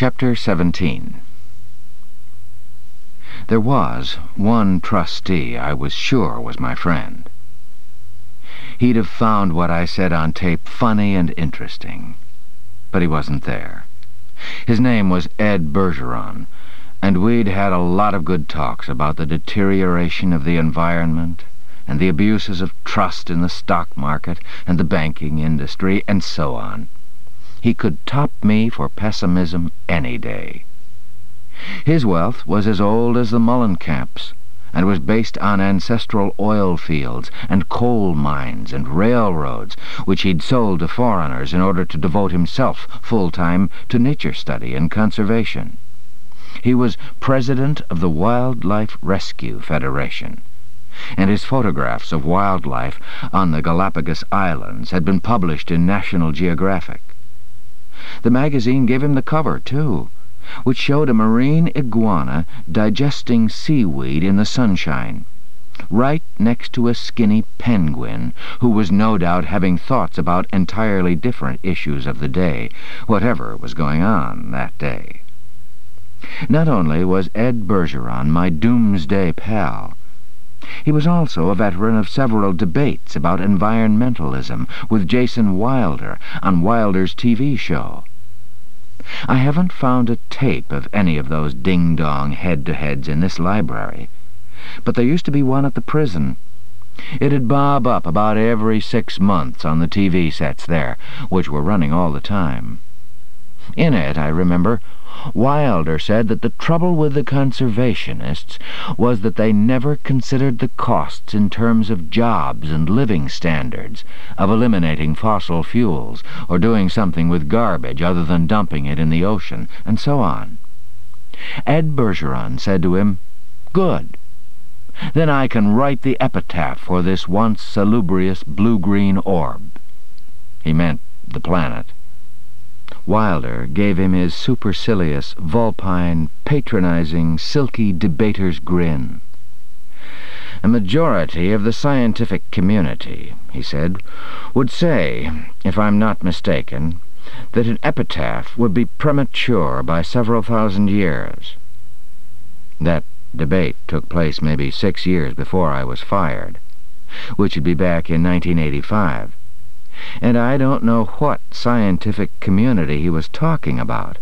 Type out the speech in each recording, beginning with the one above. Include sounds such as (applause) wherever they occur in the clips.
Chapter 17 There was one trustee I was sure was my friend. He'd have found what I said on tape funny and interesting. But he wasn't there. His name was Ed Bergeron, and we'd had a lot of good talks about the deterioration of the environment and the abuses of trust in the stock market and the banking industry, and so on. He could top me for pessimism any day. His wealth was as old as the Moellenkamps, and was based on ancestral oil fields and coal mines and railroads, which he'd sold to foreigners in order to devote himself full-time to nature study and conservation. He was president of the Wildlife Rescue Federation, and his photographs of wildlife on the Galapagos Islands had been published in National Geographic. The magazine gave him the cover, too, which showed a marine iguana digesting seaweed in the sunshine, right next to a skinny penguin, who was no doubt having thoughts about entirely different issues of the day, whatever was going on that day. Not only was Ed Bergeron my doomsday pal, he was also a veteran of several debates about environmentalism with Jason Wilder on Wilder's TV show. I haven't found a tape of any of those ding-dong head-to-heads in this library, but there used to be one at the prison. It'd bob up about every six months on the TV sets there, which were running all the time. In it, I remember, Wilder said that the trouble with the conservationists was that they never considered the costs in terms of jobs and living standards, of eliminating fossil fuels, or doing something with garbage other than dumping it in the ocean, and so on. Ed Bergeron said to him, Good. Then I can write the epitaph for this once salubrious blue-green orb. He meant the planet. Wilder gave him his supercilious, vulpine, patronizing, silky debater's grin. A majority of the scientific community, he said, would say, if I'm not mistaken, that an epitaph would be premature by several thousand years. That debate took place maybe six years before I was fired, which would be back in 1985 and I don't know what scientific community he was talking about.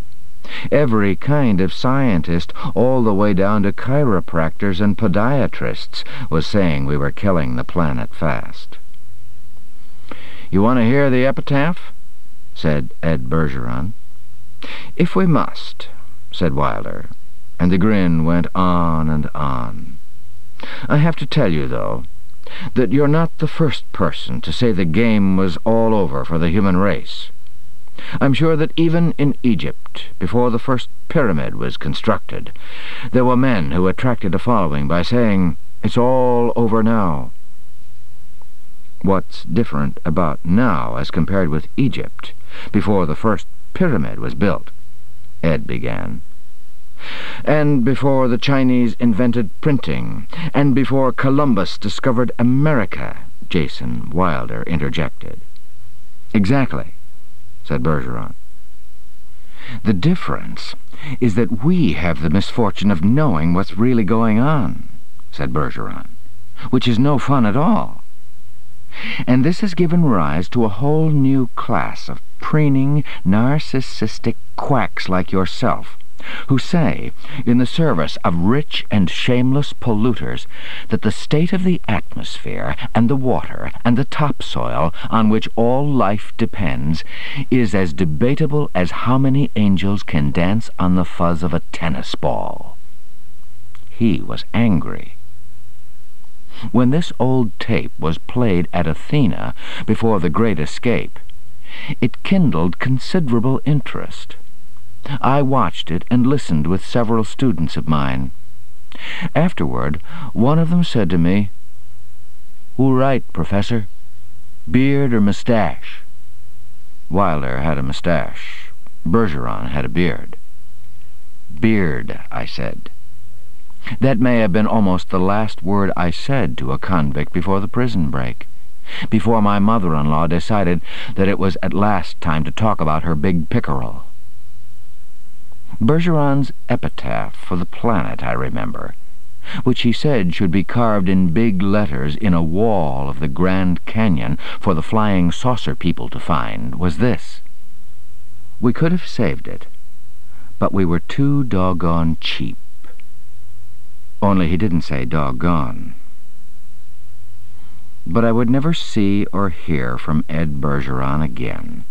Every kind of scientist, all the way down to chiropractors and podiatrists, was saying we were killing the planet fast. "'You want to hear the epitaph?' said Ed Bergeron. "'If we must,' said Wilder, and the grin went on and on. "'I have to tell you, though, that you're not the first person to say the game was all over for the human race. I'm sure that even in Egypt, before the first pyramid was constructed, there were men who attracted a following by saying, it's all over now. What's different about now as compared with Egypt, before the first pyramid was built? Ed began and before the Chinese invented printing, and before Columbus discovered America, Jason Wilder interjected. Exactly, said Bergeron. The difference is that we have the misfortune of knowing what's really going on, said Bergeron, which is no fun at all. And this has given rise to a whole new class of preening, narcissistic quacks like yourself who say, in the service of rich and shameless polluters, that the state of the atmosphere and the water and the topsoil on which all life depends is as debatable as how many angels can dance on the fuzz of a tennis ball. He was angry. When this old tape was played at Athena before the Great Escape, it kindled considerable interest. I watched it and listened with several students of mine. Afterward, one of them said to me, Who right, Professor? Beard or mustache? Wilder had a mustache. Bergeron had a beard. Beard, I said. That may have been almost the last word I said to a convict before the prison break, before my mother-in-law decided that it was at last time to talk about her big pickerel. Bergeron's epitaph for the planet, I remember, which he said should be carved in big letters in a wall of the Grand Canyon for the flying saucer people to find, was this. We could have saved it, but we were too doggone cheap. Only he didn't say doggone. But I would never see or hear from Ed Bergeron again.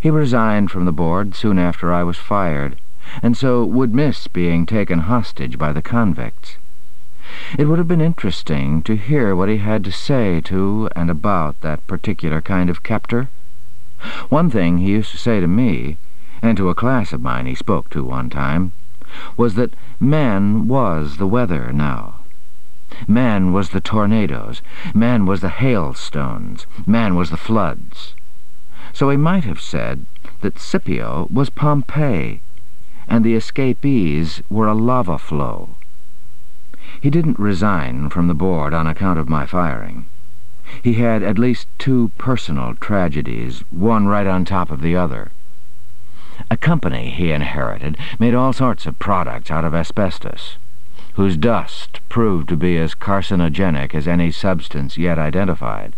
He resigned from the board soon after I was fired, and so would miss being taken hostage by the convicts. It would have been interesting to hear what he had to say to and about that particular kind of captor. One thing he used to say to me, and to a class of mine he spoke to one time, was that man was the weather now. Man was the tornadoes. Man was the hailstones. Man was the floods. So he might have said that Scipio was Pompeii, and the escapees were a lava flow. He didn't resign from the board on account of my firing. He had at least two personal tragedies, one right on top of the other. A company he inherited made all sorts of products out of asbestos, whose dust proved to be as carcinogenic as any substance yet identified,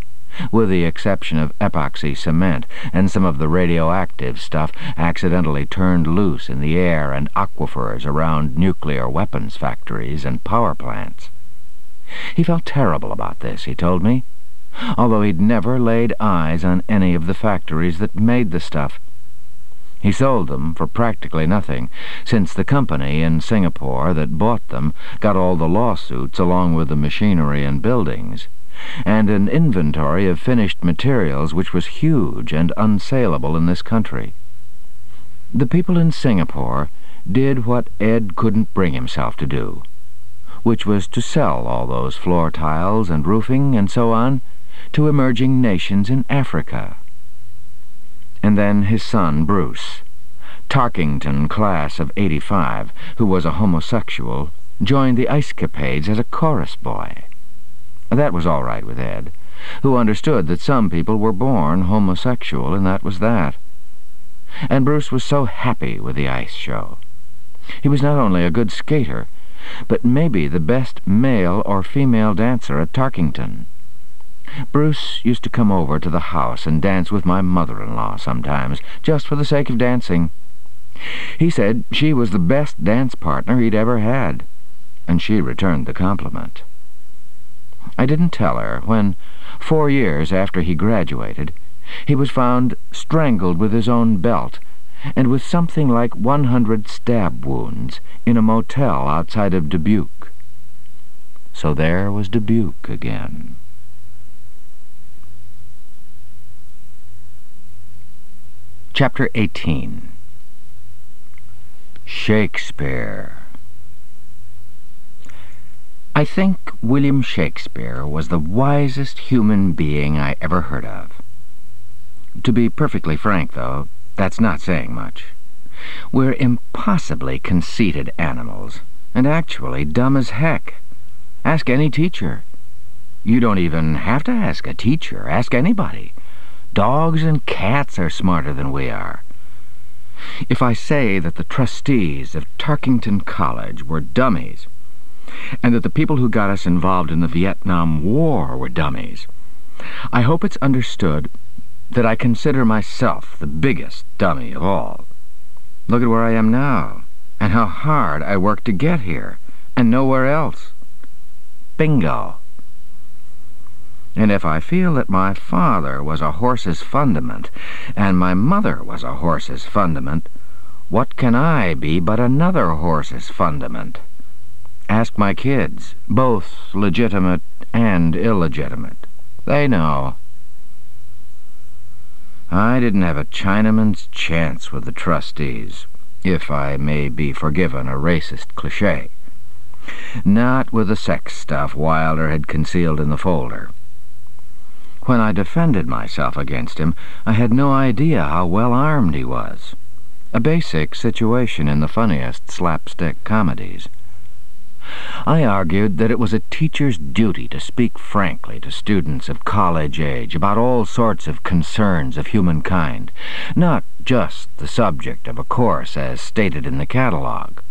with the exception of epoxy cement and some of the radioactive stuff accidentally turned loose in the air and aquifers around nuclear weapons factories and power plants. He felt terrible about this, he told me, although he'd never laid eyes on any of the factories that made the stuff. He sold them for practically nothing, since the company in Singapore that bought them got all the lawsuits along with the machinery and buildings, and an inventory of finished materials which was huge and unsaleable in this country. The people in Singapore did what Ed couldn't bring himself to do, which was to sell all those floor tiles and roofing and so on to emerging nations in Africa and then his son, Bruce. Tarkington, class of 85, who was a homosexual, joined the Ice Capades as a chorus boy. That was all right with Ed, who understood that some people were born homosexual, and that was that. And Bruce was so happy with the ice show. He was not only a good skater, but maybe the best male or female dancer at Tarkington. Bruce used to come over to the house and dance with my mother-in-law sometimes, just for the sake of dancing. He said she was the best dance partner he'd ever had, and she returned the compliment. I didn't tell her when, four years after he graduated, he was found strangled with his own belt and with something like 100 stab wounds in a motel outside of Dubuque. So there was Dubuque again. Chapter 18 Shakespeare I think William Shakespeare was the wisest human being I ever heard of. To be perfectly frank, though, that's not saying much. We're impossibly conceited animals, and actually dumb as heck. Ask any teacher. You don't even have to ask a teacher. Ask anybody. Dogs and cats are smarter than we are. If I say that the trustees of Tarkington College were dummies, and that the people who got us involved in the Vietnam War were dummies, I hope it's understood that I consider myself the biggest dummy of all. Look at where I am now, and how hard I worked to get here, and nowhere else. Bingo. And if I feel that my father was a horse's fundament, and my mother was a horse's fundament, what can I be but another horse's fundament? Ask my kids, both legitimate and illegitimate. They know. I didn't have a Chinaman's chance with the trustees, if I may be forgiven a racist cliché. Not with the sex stuff Wilder had concealed in the folder. When I defended myself against him, I had no idea how well armed he was. A basic situation in the funniest slapstick comedies. I argued that it was a teacher's duty to speak frankly to students of college age about all sorts of concerns of humankind, not just the subject of a course as stated in the catalogue.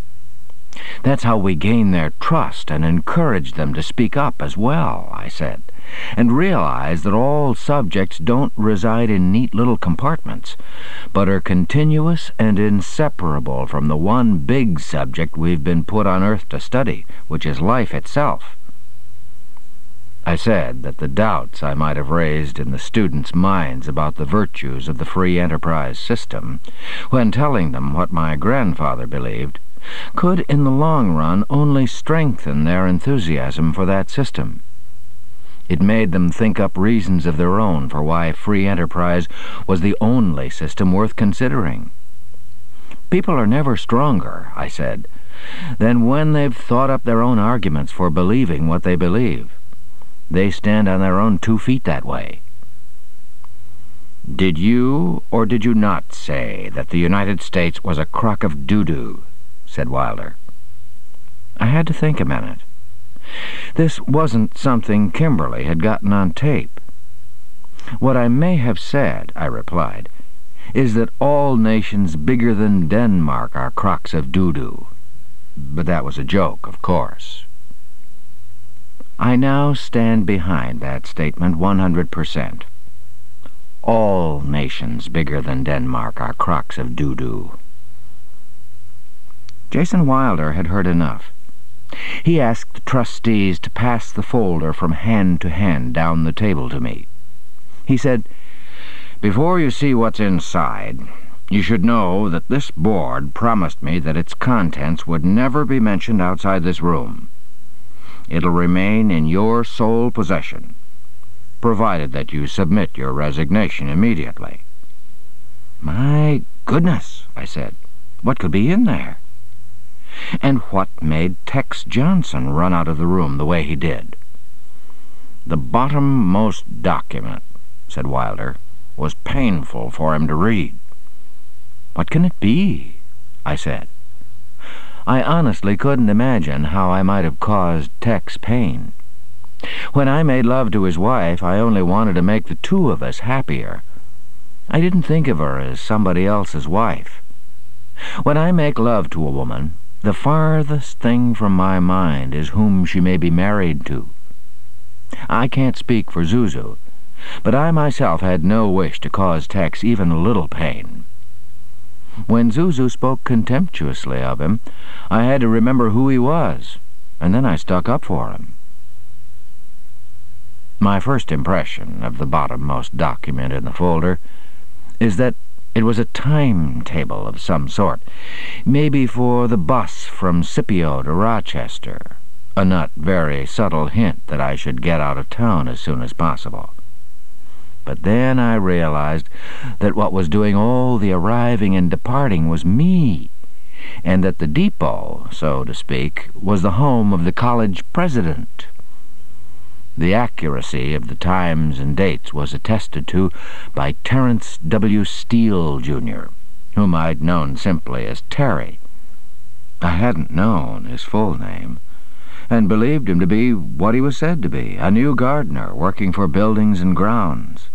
That's how we gain their trust and encourage them to speak up as well, I said and realize that all subjects don't reside in neat little compartments, but are continuous and inseparable from the one big subject we've been put on earth to study, which is life itself. I said that the doubts I might have raised in the students' minds about the virtues of the free enterprise system, when telling them what my grandfather believed, could in the long run only strengthen their enthusiasm for that system. It made them think up reasons of their own for why free enterprise was the only system worth considering. People are never stronger, I said, than when they've thought up their own arguments for believing what they believe. They stand on their own two feet that way. Did you or did you not say that the United States was a crock of doo-doo? Said Wilder. I had to think a minute. This wasn't something Kimberly had gotten on tape. What I may have said, I replied, is that all nations bigger than Denmark are crocks of doo-doo. But that was a joke, of course. I now stand behind that statement 100%. All nations bigger than Denmark are crocks of doo-doo. Jason Wilder had heard enough. He asked the trustees to pass the folder from hand to hand down the table to me. He said, Before you see what's inside, you should know that this board promised me that its contents would never be mentioned outside this room. It'll remain in your sole possession, provided that you submit your resignation immediately. My goodness, I said. What could be in there? And what made Tex Johnson run out of the room the way he did? The bottommost document, said Wilder, was painful for him to read. What can it be? I said. I honestly couldn't imagine how I might have caused Tex pain. When I made love to his wife, I only wanted to make the two of us happier. I didn't think of her as somebody else's wife. When I make love to a woman, the farthest thing from my mind is whom she may be married to. I can't speak for Zuzu, but I myself had no wish to cause Tex even a little pain. When Zuzu spoke contemptuously of him, I had to remember who he was, and then I stuck up for him. My first impression of the bottommost document in the folder is that it was a timetable of some sort, maybe for the bus from Scipio to Rochester, a not very subtle hint that I should get out of town as soon as possible. But then I realized that what was doing all the arriving and departing was me, and that the depot, so to speak, was the home of the college president. The accuracy of the times and dates was attested to by Terence W. Steele, Jr., whom I'd known simply as Terry. I hadn't known his full name, and believed him to be what he was said to be, a new gardener working for buildings and grounds.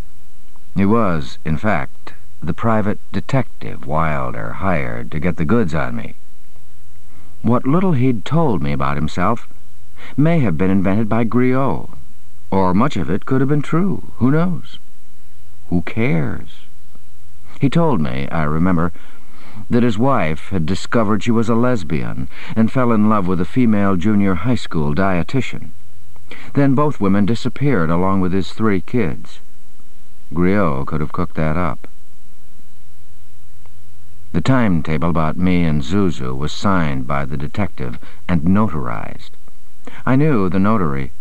He was, in fact, the private detective Wilder hired to get the goods on me. What little he'd told me about himself may have been invented by Griot, or much of it could have been true. Who knows? Who cares? He told me, I remember, that his wife had discovered she was a lesbian and fell in love with a female junior high school dietitian. Then both women disappeared along with his three kids. Griot could have cooked that up. The timetable about me and Zuzu was signed by the detective and notarized. I knew the notary.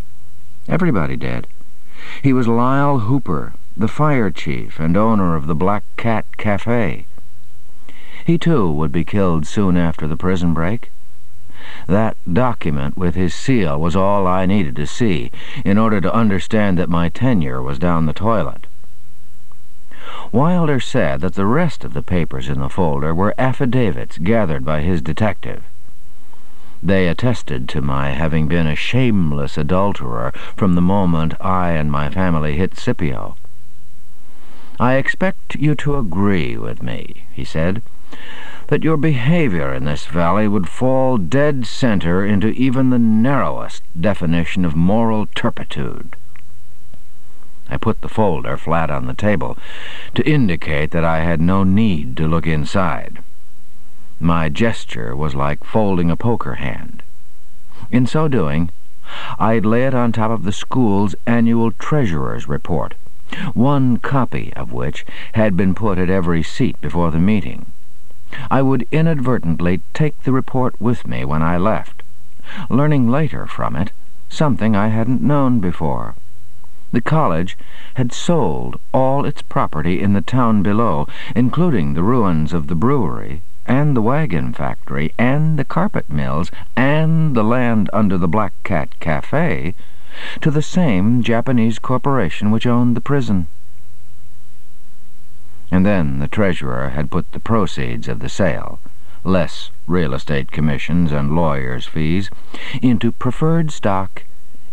Everybody did. He was Lyle Hooper, the fire chief and owner of the Black Cat Cafe. He, too, would be killed soon after the prison break. That document with his seal was all I needed to see in order to understand that my tenure was down the toilet. Wilder said that the rest of the papers in the folder were affidavits gathered by his detective. They attested to my having been a shameless adulterer from the moment I and my family hit Scipio. I expect you to agree with me, he said, that your behavior in this valley would fall dead center into even the narrowest definition of moral turpitude. I put the folder flat on the table to indicate that I had no need to look inside. My gesture was like folding a poker hand. In so doing, I'd lay it on top of the school's annual treasurer's report, one copy of which had been put at every seat before the meeting. I would inadvertently take the report with me when I left, learning later from it something I hadn't known before. The college had sold all its property in the town below, including the ruins of the brewery, and the wagon factory, and the carpet mills, and the land under the Black Cat Cafe, to the same Japanese corporation which owned the prison. And then the treasurer had put the proceeds of the sale, less real estate commissions and lawyers' fees, into preferred stock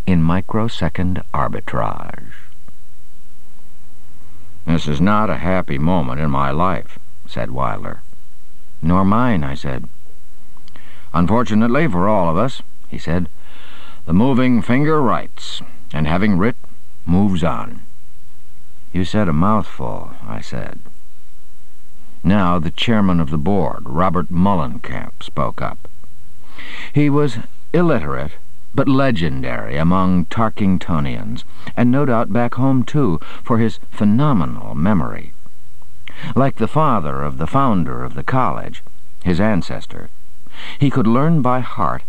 in microsecond arbitrage. This is not a happy moment in my life, said Wilder. Nor mine, I said. Unfortunately for all of us, he said, the moving finger writes, and having writ, moves on. You said a mouthful, I said. Now the chairman of the board, Robert Moellenkamp, spoke up. He was illiterate, but legendary among Tarkingtonians, and no doubt back home too, for his phenomenal memory. Like the father of the founder of the college, his ancestor, he could learn by heart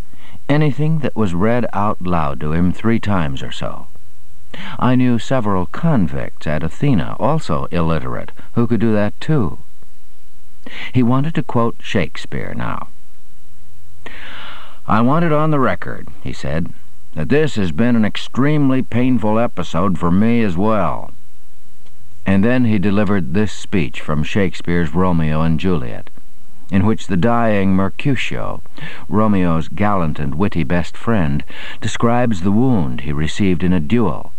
anything that was read out loud to him three times or so. I knew several convicts at Athena, also illiterate, who could do that too. He wanted to quote Shakespeare now. I want it on the record, he said, that this has been an extremely painful episode for me as well. And then he delivered this speech from Shakespeare's Romeo and Juliet, in which the dying Mercutio, Romeo's gallant and witty best friend, describes the wound he received in a duel.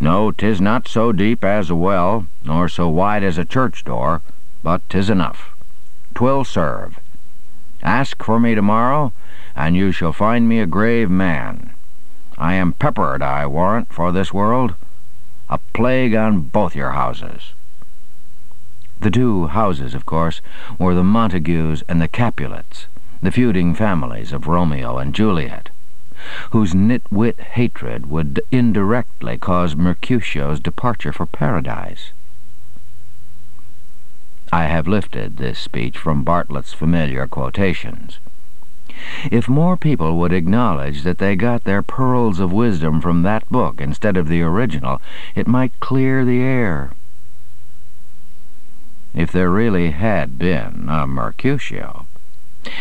No, 'tis not so deep as a well, nor so wide as a church door, but 'tis enough. 'Twill serve. Ask for me tomorrow, and you shall find me a grave man. I am peppered, I warrant, for this world, a plague on both your houses. The two houses, of course, were the Montagues and the Capulets, the feuding families of Romeo and Juliet, whose nitwit hatred would indirectly cause Mercutio's departure for paradise. I have lifted this speech from Bartlett's familiar quotations. If more people would acknowledge that they got their pearls of wisdom from that book instead of the original, it might clear the air. If there really had been a Mercutio,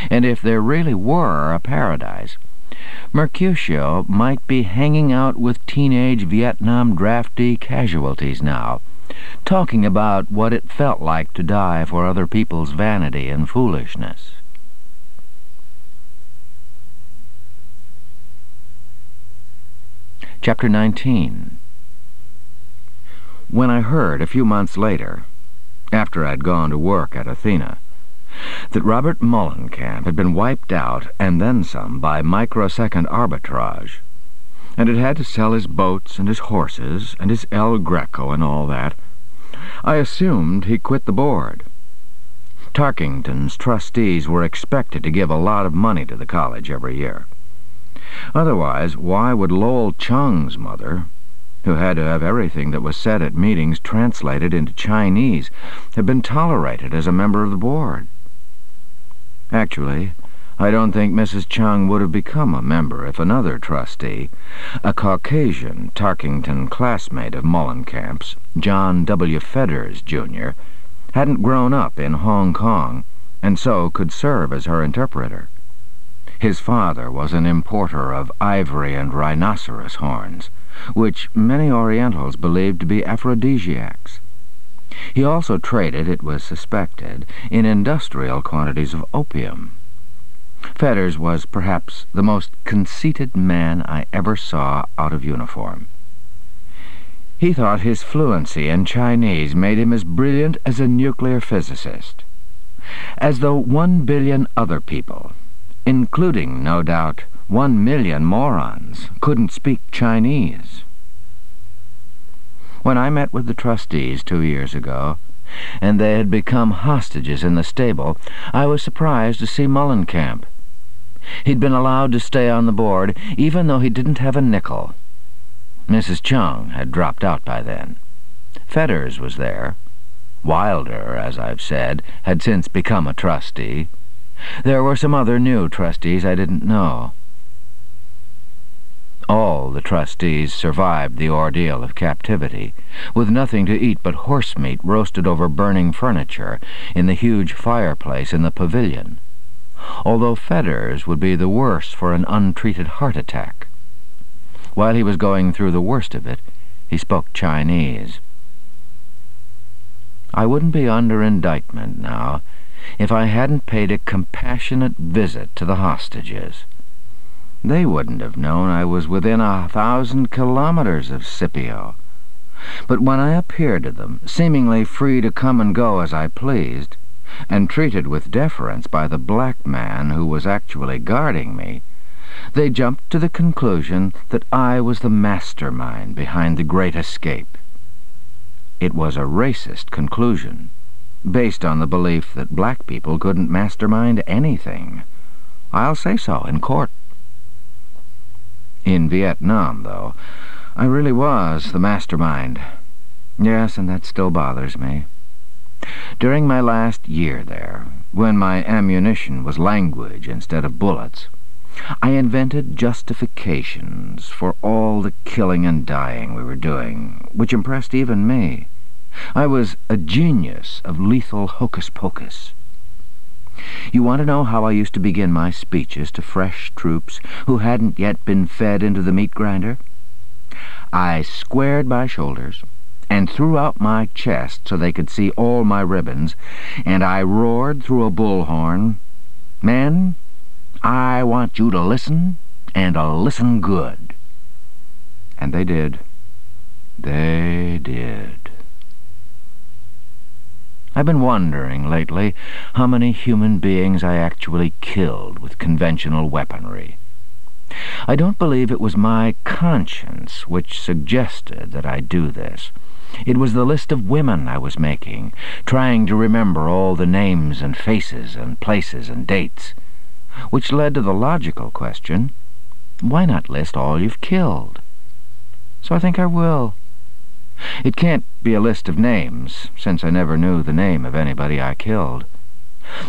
and if there really were a paradise, Mercutio might be hanging out with teenage Vietnam draftee casualties now, talking about what it felt like to die for other people's vanity and foolishness. Chapter 19 When I heard, a few months later, after I'd gone to work at Athena, that Robert Moellenkamp had been wiped out and then some by microsecond arbitrage, and had had to sell his boats and his horses and his El Greco and all that, I assumed he quit the board. Tarkington's trustees were expected to give a lot of money to the college every year. Otherwise, why would Lowell Chung's mother, who had to have everything that was said at meetings translated into Chinese, have been tolerated as a member of the board? Actually, I don't think Mrs. Chung would have become a member if another trustee, a Caucasian Tarkington classmate of Moellenkamp's, John W. Fedders, Jr., hadn't grown up in Hong Kong, and so could serve as her interpreter. His father was an importer of ivory and rhinoceros horns, which many Orientals believed to be aphrodisiacs. He also traded, it was suspected, in industrial quantities of opium. Fetters was perhaps the most conceited man I ever saw out of uniform. He thought his fluency in Chinese made him as brilliant as a nuclear physicist. As though one billion other people, including, no doubt, one million morons, couldn't speak Chinese. When I met with the trustees two years ago, and they had become hostages in the stable, I was surprised to see Moellenkamp. He'd been allowed to stay on the board, even though he didn't have a nickel. Mrs. Chung had dropped out by then. Fetters was there. Wilder, as I've said, had since become a trustee. There were some other new trustees I didn't know. All the trustees survived the ordeal of captivity, with nothing to eat but horse meat roasted over burning furniture in the huge fireplace in the pavilion, although Fetters would be the worse for an untreated heart attack. While he was going through the worst of it, he spoke Chinese. I wouldn't be under indictment now if I hadn't paid a compassionate visit to the hostages. They wouldn't have known I was within a thousand kilometers of Scipio. But when I appeared to them, seemingly free to come and go as I pleased, and treated with deference by the black man who was actually guarding me, they jumped to the conclusion that I was the mastermind behind the Great Escape. It was a racist conclusion, based on the belief that black people couldn't mastermind anything. I'll say so in court. In Vietnam, though, I really was the mastermind. Yes, and that still bothers me. During my last year there, when my ammunition was language instead of bullets, I invented justifications for all the killing and dying we were doing, which impressed even me. I was a genius of lethal hocus-pocus. You want to know how I used to begin my speeches to fresh troops who hadn't yet been fed into the meat grinder? I squared my shoulders and threw out my chest so they could see all my ribbons, and I roared through a bullhorn, Men, I want you to listen, and to listen good. And they did. They did. I've been wondering lately how many human beings I actually killed with conventional weaponry. I don't believe it was my conscience which suggested that I do this. It was the list of women I was making, trying to remember all the names and faces and places and dates, which led to the logical question, why not list all you've killed? So I think I will. It can't be a list of names, since I never knew the name of anybody I killed.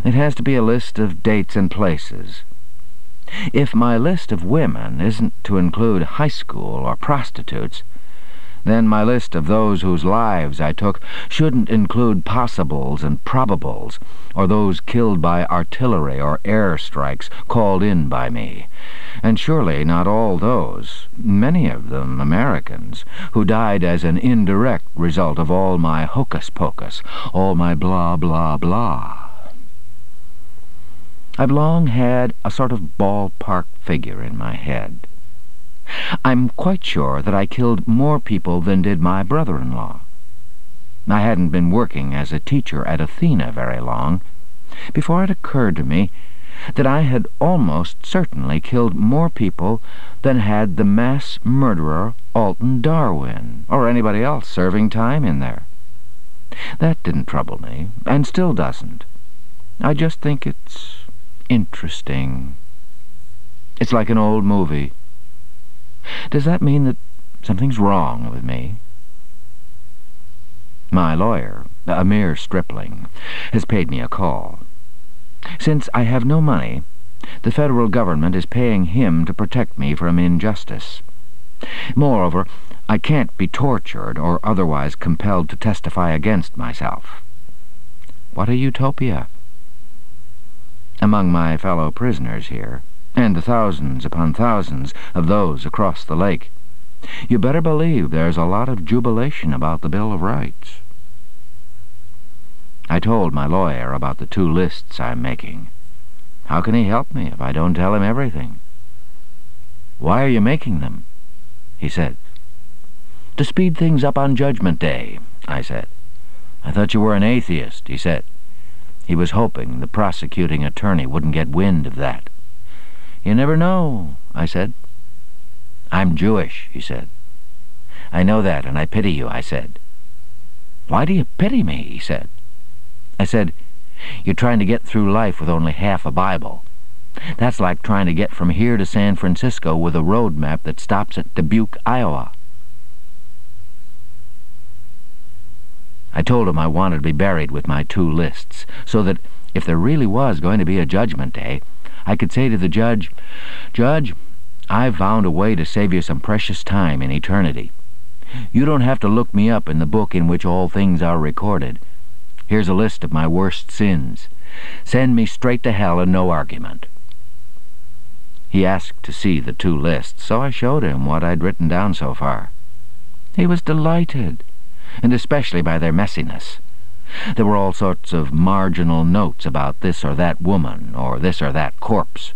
It has to be a list of dates and places. If my list of women isn't to include high school or prostitutes, then my list of those whose lives I took shouldn't include possibles and probables, or those killed by artillery or air strikes called in by me and surely not all those, many of them Americans, who died as an indirect result of all my hocus-pocus, all my blah, blah, blah. I've long had a sort of ballpark figure in my head. I'm quite sure that I killed more people than did my brother-in-law. I hadn't been working as a teacher at Athena very long before it occurred to me that I had almost certainly killed more people than had the mass murderer Alton Darwin, or anybody else serving time in there. That didn't trouble me, and still doesn't. I just think it's interesting. It's like an old movie. Does that mean that something's wrong with me? My lawyer, a mere stripling, has paid me a call. Since I have no money, the federal government is paying him to protect me from injustice. Moreover, I can't be tortured or otherwise compelled to testify against myself. What a utopia! Among my fellow prisoners here, and the thousands upon thousands of those across the lake, you better believe there's a lot of jubilation about the Bill of Rights. I told my lawyer about the two lists I'm making. How can he help me if I don't tell him everything? Why are you making them? he said. To speed things up on Judgment Day, I said. I thought you were an atheist, he said. He was hoping the prosecuting attorney wouldn't get wind of that. You never know, I said. I'm Jewish, he said. I know that, and I pity you, I said. Why do you pity me, he said. I said, you're trying to get through life with only half a Bible. That's like trying to get from here to San Francisco with a road map that stops at Dubuque, Iowa. I told him I wanted to be buried with my two lists, so that if there really was going to be a judgment day, I could say to the judge, Judge, I've found a way to save you some precious time in eternity. You don't have to look me up in the book in which all things are recorded. Here's a list of my worst sins. Send me straight to hell and no argument. He asked to see the two lists, so I showed him what I'd written down so far. He was delighted and especially by their messiness. There were all sorts of marginal notes about this or that woman, or this or that corpse.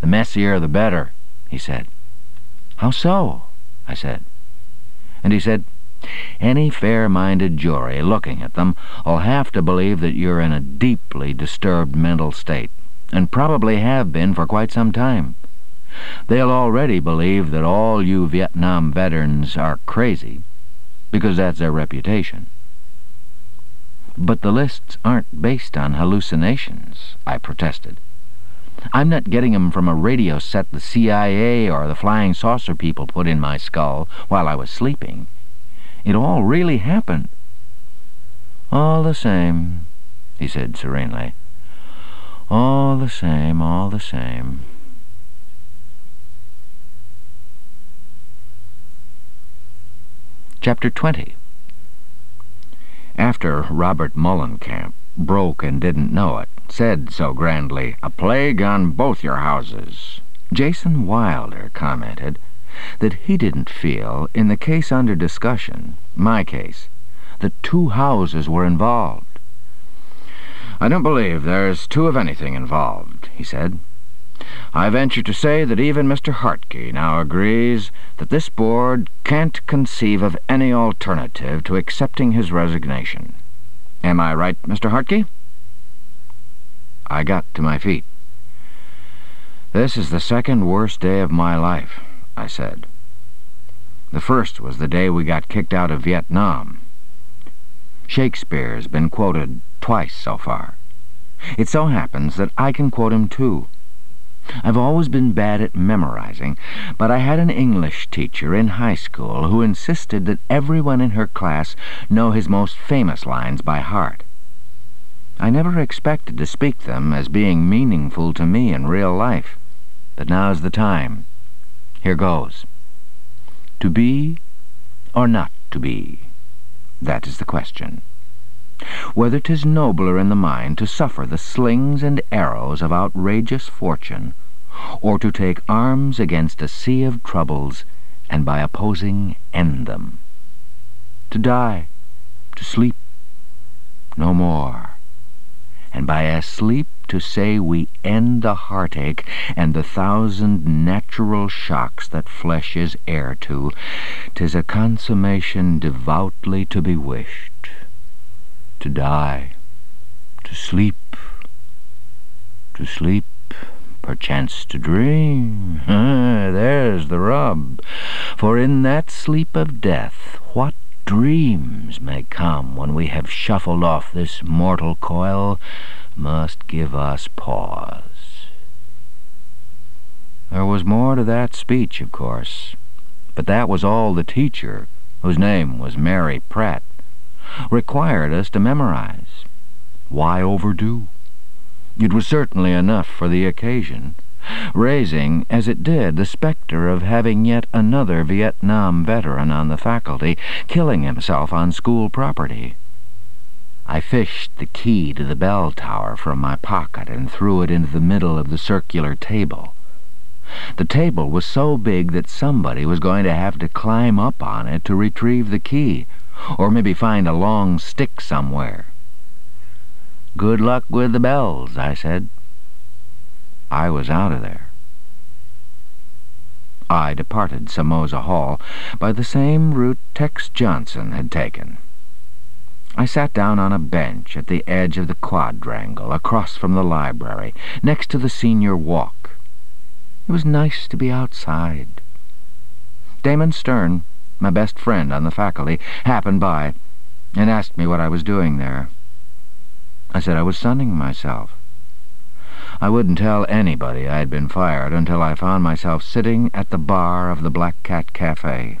The messier the better, he said. How so? I said. And he said, any fair-minded jury looking at them will have to believe that you're in a deeply disturbed mental state, and probably have been for quite some time. They'll already believe that all you Vietnam veterans are crazy, because that's their reputation. But the lists aren't based on hallucinations, I protested. I'm not getting 'em from a radio set the CIA or the flying saucer people put in my skull while I was sleeping. It all really happened. All the same, he said serenely. All the same, all the same. Chapter 20 After Robert Moellenkamp broke and didn't know it, said so grandly, A plague on both your houses, Jason Wilder commented that he didn't feel, in the case under discussion, my case, that two houses were involved. I don't believe there's two of anything involved, he said. I venture to say that even Mr. Hartke now agrees that this board can't conceive of any alternative to accepting his resignation. Am I right, Mr. Hartke? I got to my feet. This is the second worst day of my life, I said. The first was the day we got kicked out of Vietnam. Shakespeare's been quoted twice so far. It so happens that I can quote him too. I've always been bad at memorizing, but I had an English teacher in high school who insisted that everyone in her class know his most famous lines by heart. I never expected to speak them as being meaningful to me in real life, but now's the time. Here goes. To be or not to be? That is the question whether 'tis nobler in the mind to suffer the slings and arrows of outrageous fortune, or to take arms against a sea of troubles, and by opposing end them. To die, to sleep, no more, and by a sleep to say we end the heartache and the thousand natural shocks that flesh is heir to, 'tis a consummation devoutly to be wished to die, to sleep, to sleep, perchance to dream. (laughs) There's the rub. For in that sleep of death, what dreams may come when we have shuffled off this mortal coil must give us pause. There was more to that speech, of course, but that was all the teacher, whose name was Mary Pratt, required us to memorize. Why overdo? It was certainly enough for the occasion, raising, as it did, the specter of having yet another Vietnam veteran on the faculty killing himself on school property. I fished the key to the bell tower from my pocket and threw it into the middle of the circular table. The table was so big that somebody was going to have to climb up on it to retrieve the key, or maybe find a long stick somewhere. Good luck with the bells, I said. I was out of there. I departed Somoza Hall by the same route Tex Johnson had taken. I sat down on a bench at the edge of the quadrangle, across from the library, next to the senior walk. It was nice to be outside. Damon Stern, my best friend on the faculty, happened by and asked me what I was doing there. I said I was sunning myself. I wouldn't tell anybody I had been fired until I found myself sitting at the bar of the Black Cat Cafe.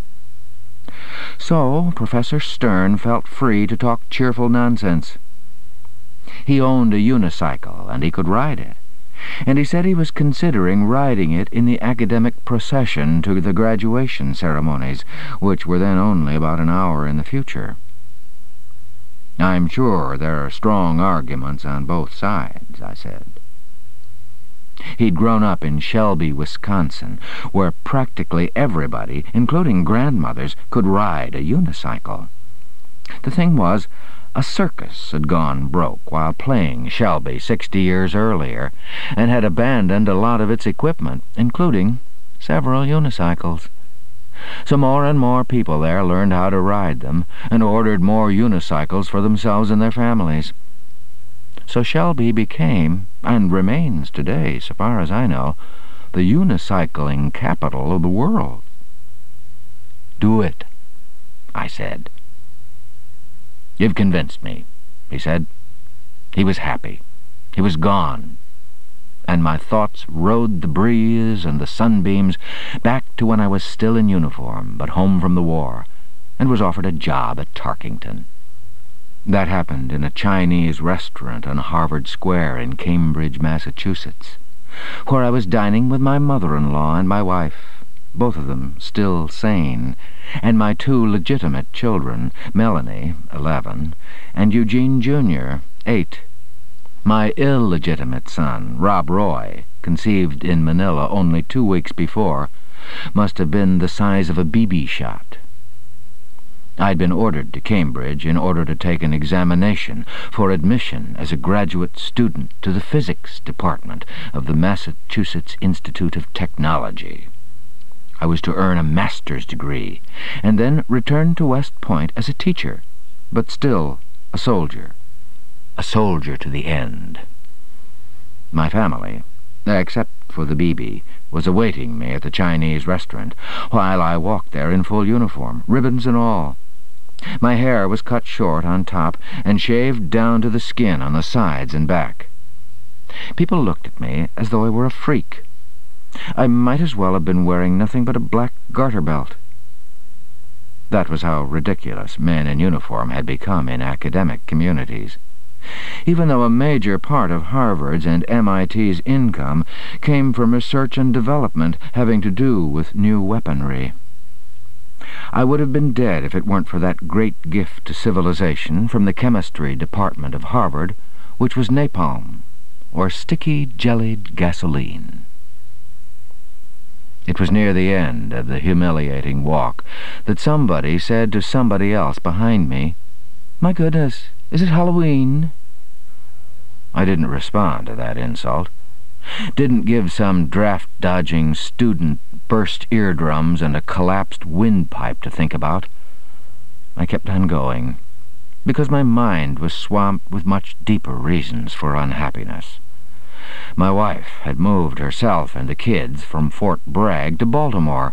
So Professor Stern felt free to talk cheerful nonsense. He owned a unicycle, and he could ride it, and he said he was considering riding it in the academic procession to the graduation ceremonies, which were then only about an hour in the future. I'm sure there are strong arguments on both sides, I said. He'd grown up in Shelby, Wisconsin, where practically everybody, including grandmothers, could ride a unicycle. The thing was, a circus had gone broke while playing Shelby sixty years earlier, and had abandoned a lot of its equipment, including several unicycles. So more and more people there learned how to ride them, and ordered more unicycles for themselves and their families. So Shelby became, and remains today, so far as I know, the unicycling capital of the world. Do it, I said. You've convinced me, he said. He was happy. He was gone. And my thoughts rode the breeze and the sunbeams back to when I was still in uniform, but home from the war, and was offered a job at Tarkington. That happened in a Chinese restaurant on Harvard Square in Cambridge, Massachusetts, where I was dining with my mother-in-law and my wife, both of them still sane, and my two legitimate children, Melanie, eleven, and Eugene Jr., eight. My illegitimate son, Rob Roy, conceived in Manila only two weeks before, must have been the size of a BB shot. I'd been ordered to Cambridge in order to take an examination for admission as a graduate student to the physics department of the Massachusetts Institute of Technology. I was to earn a master's degree, and then return to West Point as a teacher, but still a soldier. A soldier to the end. My family, except for the BB, was awaiting me at the Chinese restaurant, while I walked there in full uniform, ribbons and all. My hair was cut short on top and shaved down to the skin on the sides and back. People looked at me as though I were a freak. I might as well have been wearing nothing but a black garter belt. That was how ridiculous men in uniform had become in academic communities. Even though a major part of Harvard's and MIT's income came from research and development having to do with new weaponry. I would have been dead if it weren't for that great gift to civilization from the chemistry department of Harvard, which was napalm, or sticky jellied gasoline. It was near the end of the humiliating walk that somebody said to somebody else behind me, My goodness, is it Halloween? I didn't respond to that insult didn't give some draft-dodging student burst eardrums and a collapsed windpipe to think about. I kept on going, because my mind was swamped with much deeper reasons for unhappiness. My wife had moved herself and the kids from Fort Bragg to Baltimore,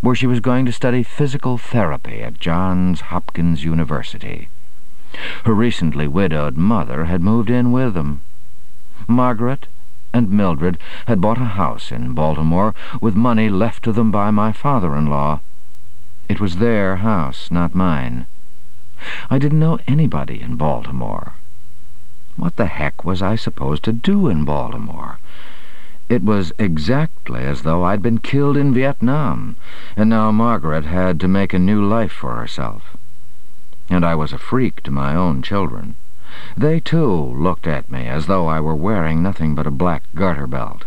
where she was going to study physical therapy at Johns Hopkins University. Her recently widowed mother had moved in with them. Margaret and Mildred had bought a house in Baltimore with money left to them by my father-in-law. It was their house, not mine. I didn't know anybody in Baltimore. What the heck was I supposed to do in Baltimore? It was exactly as though I'd been killed in Vietnam, and now Margaret had to make a new life for herself. And I was a freak to my own children. They, too, looked at me as though I were wearing nothing but a black garter belt.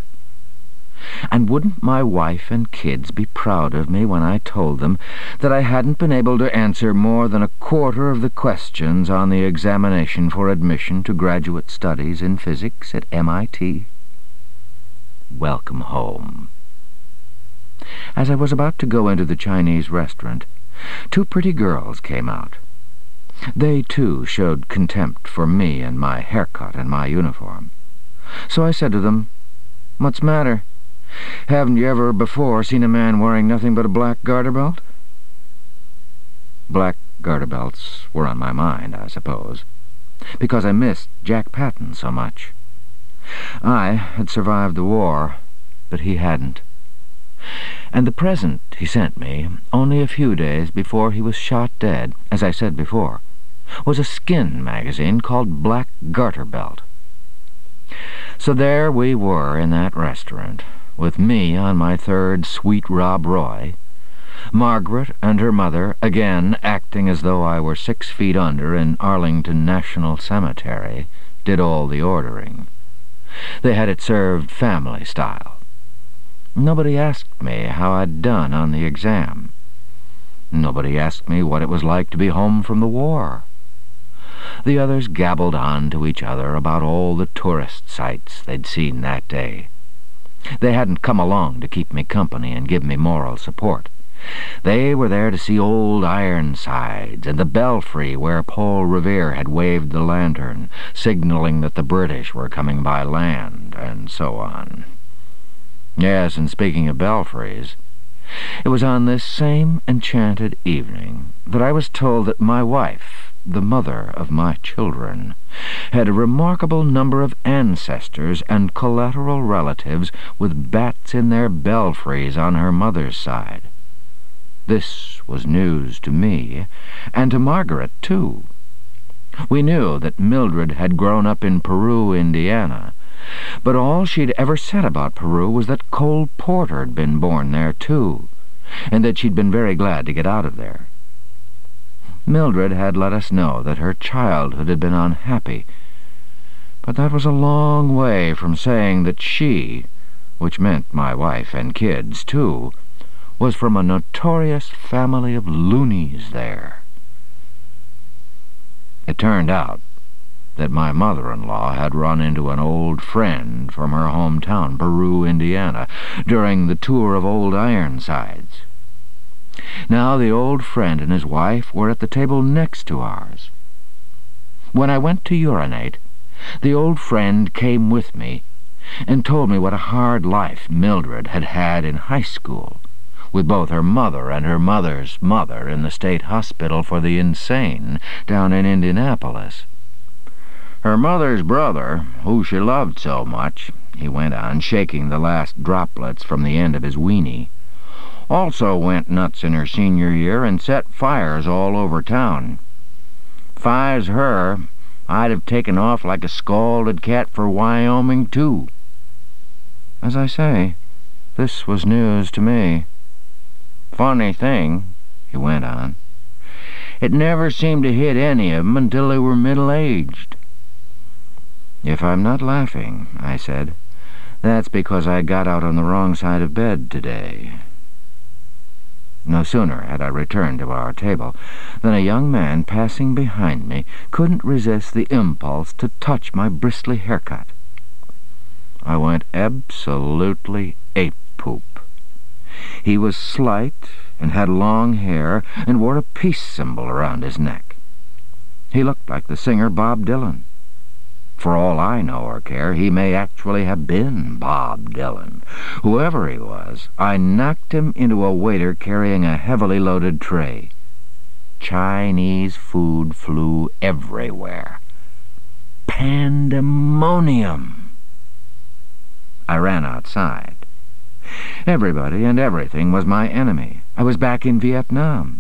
And wouldn't my wife and kids be proud of me when I told them that I hadn't been able to answer more than a quarter of the questions on the examination for admission to graduate studies in physics at MIT? welcome home. As I was about to go into the Chinese restaurant, two pretty girls came out. They, too, showed contempt for me and my haircut and my uniform. So I said to them, What's matter? Haven't you ever before seen a man wearing nothing but a black garter belt? Black garter belts were on my mind, I suppose, because I missed Jack Patton so much. I had survived the war, but he hadn't. And the present he sent me, only a few days before he was shot dead, as I said before, was a skin magazine called Black Garter Belt. So there we were in that restaurant, with me on my third Sweet Rob Roy, Margaret and her mother again acting as though I were six feet under in Arlington National Cemetery, did all the ordering. They had it served family style. Nobody asked me how I'd done on the exam. Nobody asked me what it was like to be home from the war. The others gabbled on to each other about all the tourist sights they'd seen that day. They hadn't come along to keep me company and give me moral support. They were there to see old Ironsides and the belfry where Paul Revere had waved the lantern, signaling that the British were coming by land, and so on. Yes, and speaking of belfries, it was on this same enchanted evening that I was told that my wife, the mother of my children, had a remarkable number of ancestors and collateral relatives with bats in their belfries on her mother's side. This was news to me, and to Margaret, too. We knew that Mildred had grown up in Peru, Indiana, but all she'd ever said about Peru was that Cole Porter had been born there, too, and that she'd been very glad to get out of there. Mildred had let us know that her childhood had been unhappy, but that was a long way from saying that she, which meant my wife and kids, too, was from a notorious family of loonies there. It turned out that my mother-in-law had run into an old friend from her hometown, Peru, Indiana, during the tour of Old Ironsides. Now the old friend and his wife were at the table next to ours. When I went to urinate, the old friend came with me and told me what a hard life Mildred had had in high school, with both her mother and her mother's mother in the state hospital for the insane down in Indianapolis. Her mother's brother, who she loved so much, he went on, shaking the last droplets from the end of his weenie, also went nuts in her senior year and set fires all over town. I's her, I'd have taken off like a scalded cat for Wyoming, too. As I say, this was news to me. Funny thing, he went on, it never seemed to hit any of 'em until they were middle-aged. If I'm not laughing, I said, that's because I got out on the wrong side of bed today. No sooner had I returned to our table than a young man passing behind me couldn't resist the impulse to touch my bristly haircut. I went absolutely ape-poop. He was slight and had long hair and wore a peace symbol around his neck. He looked like the singer Bob Dylan. For all I know or care, he may actually have been Bob Dylan. Whoever he was, I knocked him into a waiter carrying a heavily loaded tray. Chinese food flew everywhere. Pandemonium! I ran outside. Everybody and everything was my enemy. I was back in Vietnam.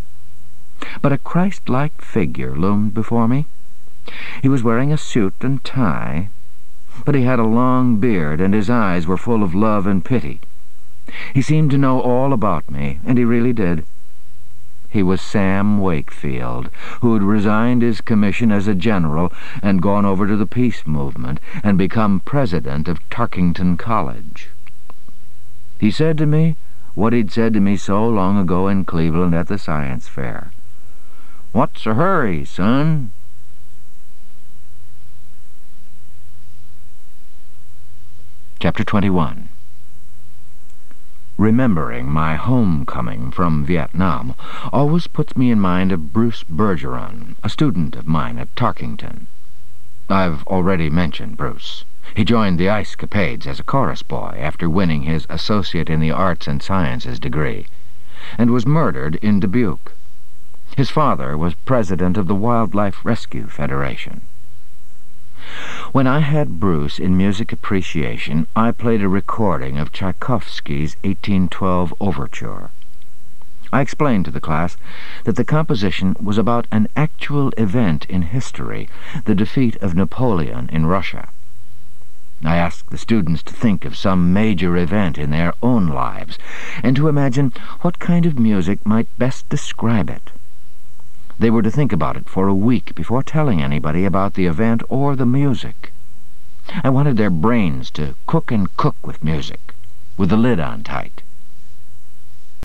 But a Christ-like figure loomed before me. He was wearing a suit and tie, but he had a long beard, and his eyes were full of love and pity. He seemed to know all about me, and he really did. He was Sam Wakefield, who had resigned his commission as a general and gone over to the peace movement and become president of Tarkington College. He said to me what he'd said to me so long ago in Cleveland at the science fair. "'What's the hurry, son?' Chapter 21 Remembering my homecoming from Vietnam always puts me in mind of Bruce Bergeron, a student of mine at Tarkington. I've already mentioned Bruce. He joined the Ice Capades as a chorus boy after winning his Associate in the Arts and Sciences degree, and was murdered in Dubuque. His father was president of the Wildlife Rescue Federation. When I had Bruce in music appreciation, I played a recording of Tchaikovsky's 1812 Overture. I explained to the class that the composition was about an actual event in history, the defeat of Napoleon in Russia. I asked the students to think of some major event in their own lives, and to imagine what kind of music might best describe it. They were to think about it for a week before telling anybody about the event or the music. I wanted their brains to cook and cook with music, with the lid on tight.